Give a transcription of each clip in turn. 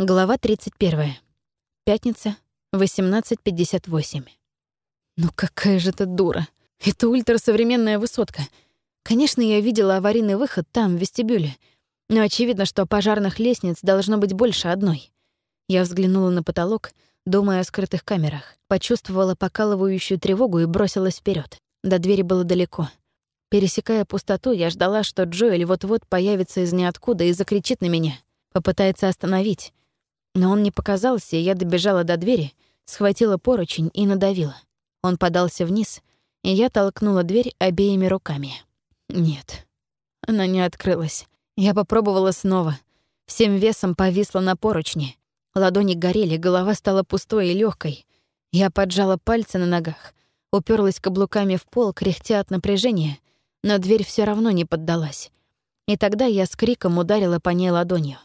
Глава 31. Пятница, 18.58. Ну какая же ты дура. Это ультрасовременная высотка. Конечно, я видела аварийный выход там, в вестибюле. Но очевидно, что пожарных лестниц должно быть больше одной. Я взглянула на потолок, думая о скрытых камерах. Почувствовала покалывающую тревогу и бросилась вперед. До двери было далеко. Пересекая пустоту, я ждала, что Джоэль вот-вот появится из ниоткуда и закричит на меня. Попытается остановить но он не показался, и я добежала до двери, схватила поручень и надавила. Он подался вниз, и я толкнула дверь обеими руками. Нет, она не открылась. Я попробовала снова. Всем весом повисла на поручне. Ладони горели, голова стала пустой и легкой. Я поджала пальцы на ногах, уперлась каблуками в пол, кряхтя от напряжения, но дверь все равно не поддалась. И тогда я с криком ударила по ней ладонью.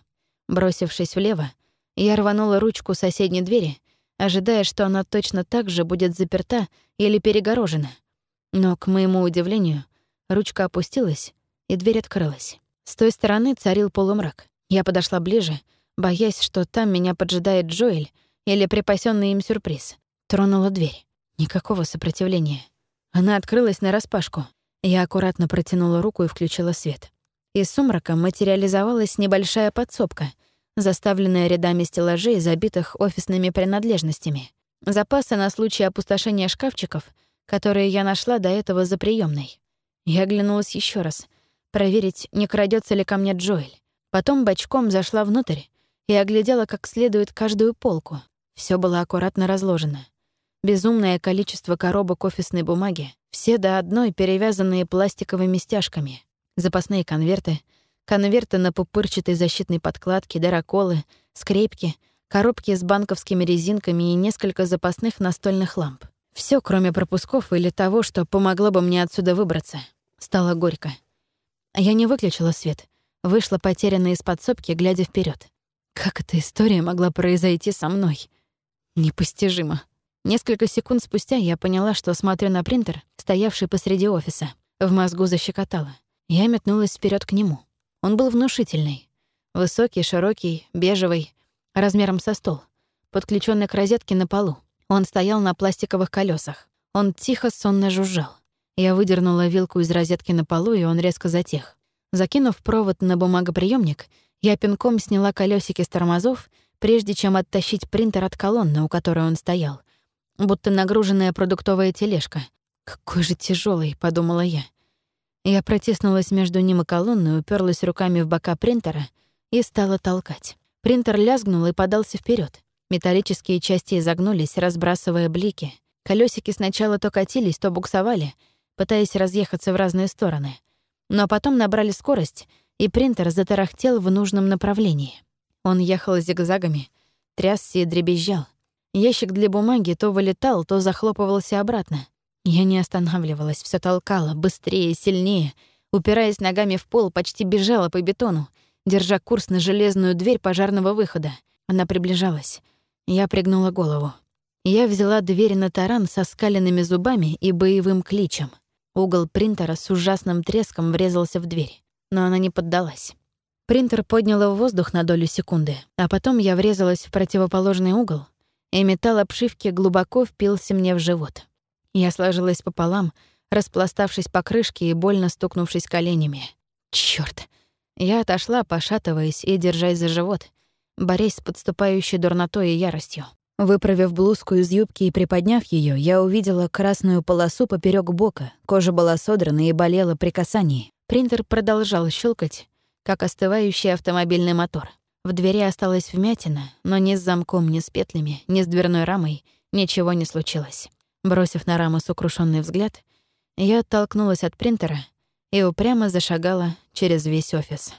Бросившись влево, я рванула ручку соседней двери, ожидая, что она точно так же будет заперта или перегорожена. Но, к моему удивлению, ручка опустилась, и дверь открылась. С той стороны царил полумрак. Я подошла ближе, боясь, что там меня поджидает Джоэль или припасенный им сюрприз. Тронула дверь. Никакого сопротивления. Она открылась нараспашку. Я аккуратно протянула руку и включила свет. Из сумрака материализовалась небольшая подсобка, заставленная рядами стеллажей, забитых офисными принадлежностями. Запасы на случай опустошения шкафчиков, которые я нашла до этого за приемной. Я оглянулась еще раз, проверить, не крадется ли ко мне Джоэль. Потом бочком зашла внутрь и оглядела как следует каждую полку. Все было аккуратно разложено. Безумное количество коробок офисной бумаги, все до одной перевязанные пластиковыми стяжками, запасные конверты — конверты на пупырчатой защитной подкладке, дыроколы, скрепки, коробки с банковскими резинками и несколько запасных настольных ламп. Все, кроме пропусков или того, что помогло бы мне отсюда выбраться. Стало горько. Я не выключила свет. Вышла потерянная из подсобки, глядя вперед. Как эта история могла произойти со мной? Непостижимо. Несколько секунд спустя я поняла, что смотрю на принтер, стоявший посреди офиса. В мозгу защекотало. Я метнулась вперед к нему. Он был внушительный. Высокий, широкий, бежевый, размером со стол, подключенный к розетке на полу. Он стоял на пластиковых колесах. Он тихо, сонно жужжал. Я выдернула вилку из розетки на полу, и он резко затих. Закинув провод на бумагоприемник, я пинком сняла колесики с тормозов, прежде чем оттащить принтер от колонны, у которой он стоял. Будто нагруженная продуктовая тележка. «Какой же тяжелый, подумала я. Я протиснулась между ним и колонной, уперлась руками в бока принтера и стала толкать. Принтер лязгнул и подался вперед. Металлические части изогнулись, разбрасывая блики. Колесики сначала то катились, то буксовали, пытаясь разъехаться в разные стороны. Но потом набрали скорость, и принтер затарахтел в нужном направлении. Он ехал зигзагами, трясся и дребезжал. Ящик для бумаги то вылетал, то захлопывался обратно. Я не останавливалась, все толкала, быстрее, сильнее. Упираясь ногами в пол, почти бежала по бетону, держа курс на железную дверь пожарного выхода. Она приближалась. Я пригнула голову. Я взяла дверь на таран со скаленными зубами и боевым кличем. Угол принтера с ужасным треском врезался в дверь, но она не поддалась. Принтер подняла в воздух на долю секунды, а потом я врезалась в противоположный угол, и металл обшивки глубоко впился мне в живот. Я сложилась пополам, распластавшись по крышке и больно стукнувшись коленями. Чёрт! Я отошла, пошатываясь и держась за живот, борясь с подступающей дурнотой и яростью. Выправив блузку из юбки и приподняв ее, я увидела красную полосу поперек бока, кожа была содрана и болела при касании. Принтер продолжал щелкать, как остывающий автомобильный мотор. В двери осталась вмятина, но ни с замком, ни с петлями, ни с дверной рамой ничего не случилось. Бросив на раму сокрушенный взгляд, я оттолкнулась от принтера и упрямо зашагала через весь офис.